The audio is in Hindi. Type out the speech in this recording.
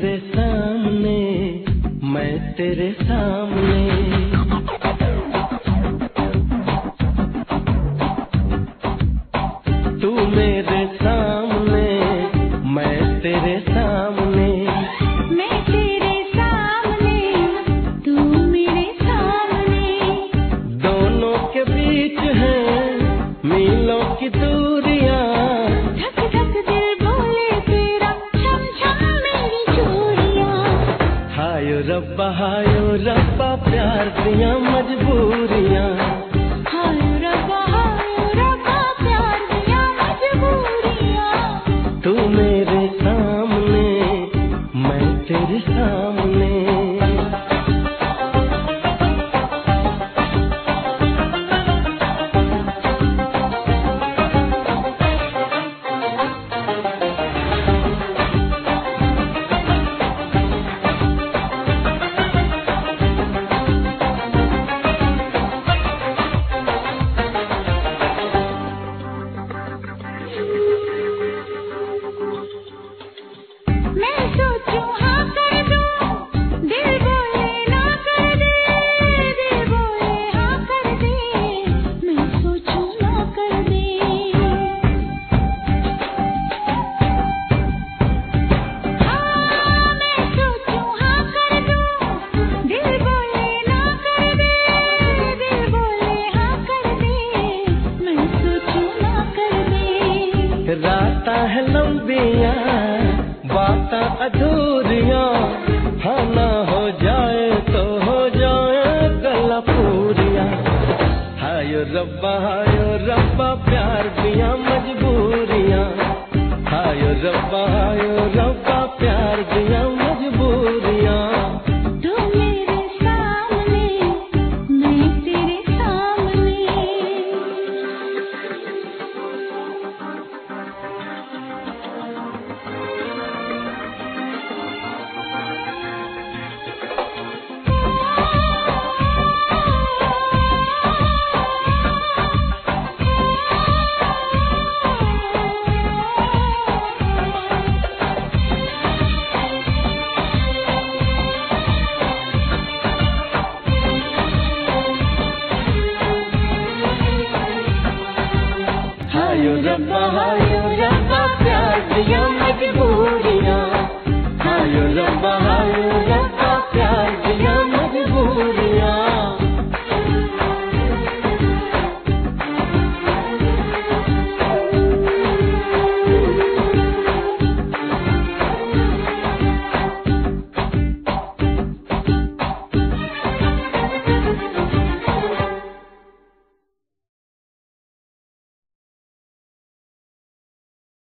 तेरे सामने मैं तेरे सामने। तू मेरे बहायो रब्बा प्यार दिया दूरियाँ बाता अधूरियाँ हो जाए तो हो जाए गला रब्बा प्यार दिया मजबूरियाँ हायो रब्बा हायो रब्बा हायो रब्बा हायो रब्बा प्यार दिया मजबूरियां हायो रब्बा